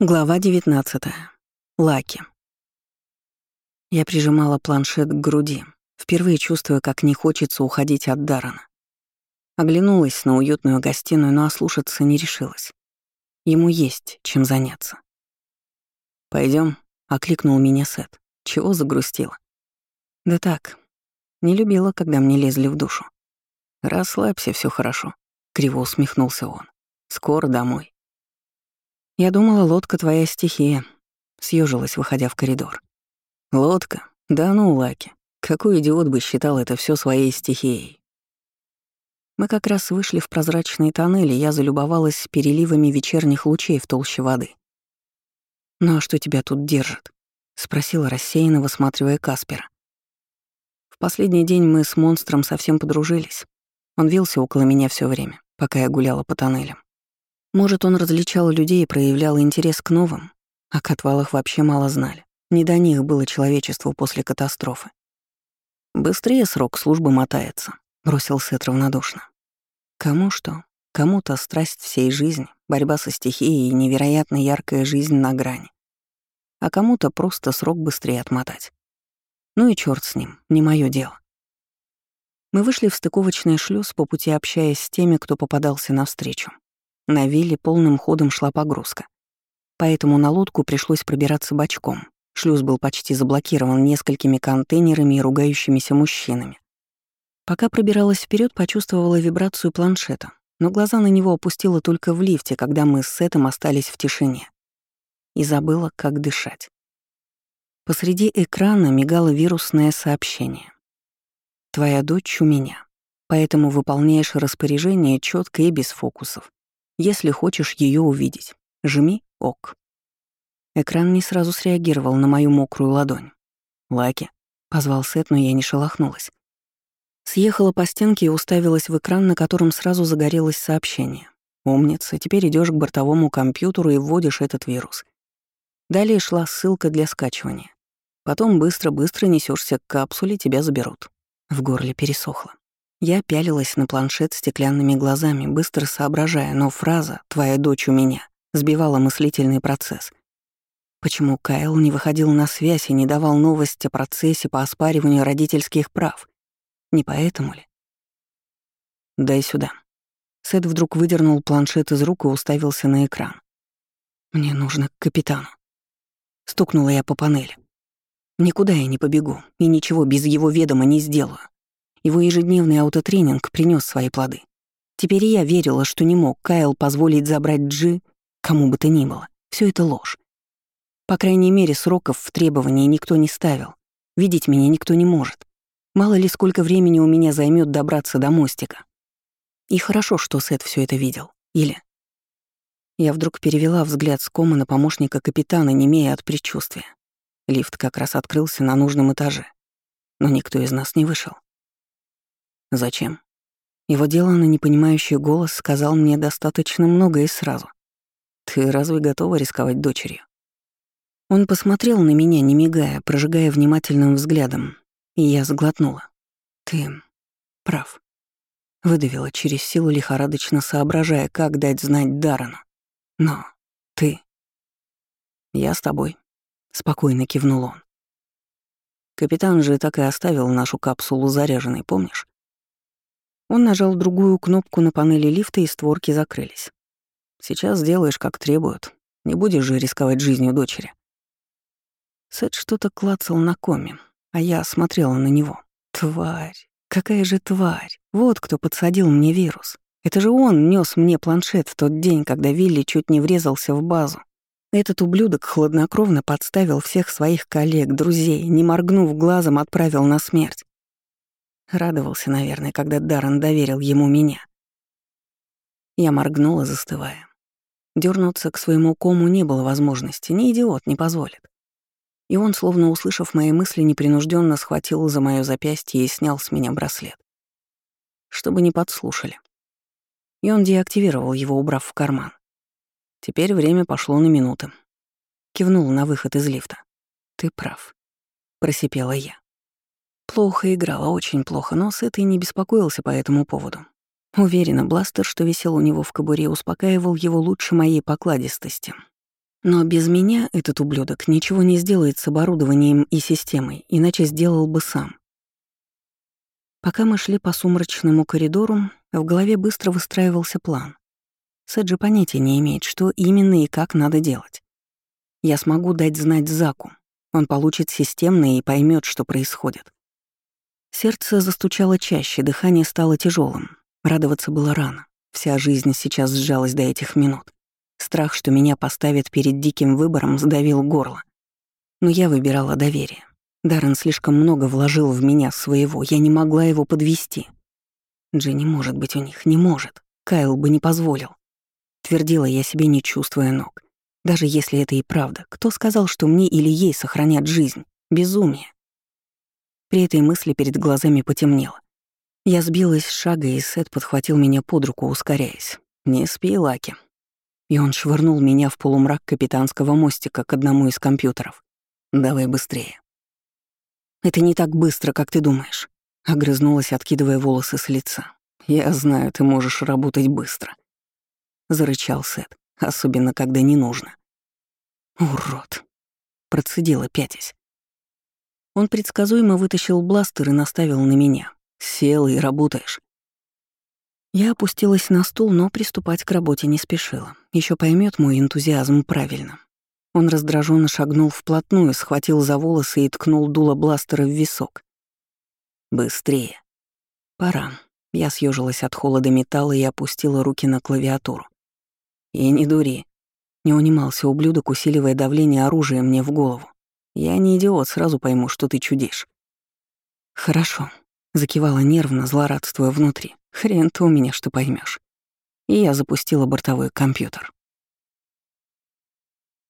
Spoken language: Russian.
Глава 19. Лаки. Я прижимала планшет к груди, впервые чувствуя, как не хочется уходить от Дарана. Оглянулась на уютную гостиную, но ослушаться не решилась. Ему есть чем заняться. Пойдем, окликнул меня Сет. Чего загрустила? Да так, не любила, когда мне лезли в душу. Расслабься, все хорошо, криво усмехнулся он. Скоро домой. «Я думала, лодка твоя стихия», — съежилась, выходя в коридор. «Лодка? Да ну, Лаки. Какой идиот бы считал это все своей стихией?» Мы как раз вышли в прозрачные тоннели, я залюбовалась переливами вечерних лучей в толще воды. «Ну а что тебя тут держит?» — спросила рассеянно, высматривая Каспера. В последний день мы с монстром совсем подружились. Он вился около меня все время, пока я гуляла по тоннелям. Может, он различал людей и проявлял интерес к новым, а к отвалах вообще мало знали. Не до них было человечеству после катастрофы. «Быстрее срок службы мотается», — бросил Сет равнодушно. «Кому что? Кому-то страсть всей жизни, борьба со стихией и невероятно яркая жизнь на грани. А кому-то просто срок быстрее отмотать. Ну и черт с ним, не мое дело». Мы вышли в стыковочный шлюз, по пути общаясь с теми, кто попадался навстречу. На вилле полным ходом шла погрузка. Поэтому на лодку пришлось пробираться бочком. Шлюз был почти заблокирован несколькими контейнерами и ругающимися мужчинами. Пока пробиралась вперед, почувствовала вибрацию планшета, но глаза на него опустила только в лифте, когда мы с Сетом остались в тишине. И забыла, как дышать. Посреди экрана мигало вирусное сообщение. «Твоя дочь у меня, поэтому выполняешь распоряжение четко и без фокусов. Если хочешь ее увидеть, жми «Ок». Экран не сразу среагировал на мою мокрую ладонь. «Лаки», — позвал Сет, но я не шелохнулась. Съехала по стенке и уставилась в экран, на котором сразу загорелось сообщение. «Умница, теперь идешь к бортовому компьютеру и вводишь этот вирус». Далее шла ссылка для скачивания. Потом быстро-быстро несешься к капсуле, тебя заберут. В горле пересохло. Я пялилась на планшет стеклянными глазами, быстро соображая, но фраза «твоя дочь у меня» сбивала мыслительный процесс. Почему Кайл не выходил на связь и не давал новости о процессе по оспариванию родительских прав? Не поэтому ли? «Дай сюда». Сет вдруг выдернул планшет из рук и уставился на экран. «Мне нужно к капитану». Стукнула я по панели. «Никуда я не побегу и ничего без его ведома не сделаю. Его ежедневный аутотренинг принес свои плоды. Теперь я верила, что не мог Кайл позволить забрать Джи кому бы то ни было. Все это ложь. По крайней мере, сроков в требовании никто не ставил. Видеть меня никто не может. Мало ли, сколько времени у меня займет добраться до мостика. И хорошо, что Сет все это видел. Или... Я вдруг перевела взгляд с кома на помощника капитана, не имея от предчувствия. Лифт как раз открылся на нужном этаже. Но никто из нас не вышел. Зачем? Его деланно непонимающий голос сказал мне достаточно много и сразу. «Ты разве готова рисковать дочерью?» Он посмотрел на меня, не мигая, прожигая внимательным взглядом, и я сглотнула. «Ты прав». Выдавила через силу, лихорадочно соображая, как дать знать Дарану. «Но ты...» «Я с тобой», — спокойно кивнул он. Капитан же так и оставил нашу капсулу заряженной, помнишь? Он нажал другую кнопку на панели лифта, и створки закрылись. «Сейчас сделаешь, как требуют. Не будешь же рисковать жизнью дочери». Сет что-то клацал на коме, а я смотрела на него. «Тварь! Какая же тварь! Вот кто подсадил мне вирус. Это же он нес мне планшет в тот день, когда Вилли чуть не врезался в базу. Этот ублюдок хладнокровно подставил всех своих коллег, друзей, не моргнув глазом, отправил на смерть. Радовался, наверное, когда Даррен доверил ему меня. Я моргнула, застывая. Дернуться к своему кому не было возможности, ни идиот не позволит. И он, словно услышав мои мысли, непринужденно схватил за мое запястье и снял с меня браслет. Чтобы не подслушали. И он деактивировал его, убрав в карман. Теперь время пошло на минуты. Кивнул на выход из лифта. «Ты прав», — просипела я. Плохо играла, очень плохо, но и не беспокоился по этому поводу. Уверена, бластер, что висел у него в кобуре, успокаивал его лучше моей покладистости. Но без меня этот ублюдок ничего не сделает с оборудованием и системой, иначе сделал бы сам. Пока мы шли по сумрачному коридору, в голове быстро выстраивался план. Сэджи понятия не имеет, что именно и как надо делать. Я смогу дать знать Заку. Он получит системное и поймет, что происходит. Сердце застучало чаще, дыхание стало тяжелым. Радоваться было рано. Вся жизнь сейчас сжалась до этих минут. Страх, что меня поставят перед диким выбором, сдавил горло. Но я выбирала доверие. Даррен слишком много вложил в меня своего, я не могла его подвести. Дженни может быть у них, не может. Кайл бы не позволил. Твердила я себе, не чувствуя ног. Даже если это и правда, кто сказал, что мне или ей сохранят жизнь? Безумие. При этой мысли перед глазами потемнело. Я сбилась с шага, и Сет подхватил меня под руку, ускоряясь. «Не спи, Лаки». И он швырнул меня в полумрак капитанского мостика к одному из компьютеров. «Давай быстрее». «Это не так быстро, как ты думаешь», — огрызнулась, откидывая волосы с лица. «Я знаю, ты можешь работать быстро», — зарычал Сет, особенно когда не нужно. «Урод», — процедила пятясь. Он предсказуемо вытащил бластер и наставил на меня. Сел и работаешь. Я опустилась на стул, но приступать к работе не спешила. Еще поймет мой энтузиазм правильно. Он раздраженно шагнул вплотную, схватил за волосы и ткнул дуло бластера в висок. «Быстрее». «Пора». Я съежилась от холода металла и опустила руки на клавиатуру. «И не дури». Не унимался ублюдок, усиливая давление оружия мне в голову. «Я не идиот, сразу пойму, что ты чудишь». «Хорошо», Закивала нервно, злорадствуя внутри. Хрен ты у меня что поймешь. И я запустила бортовой компьютер.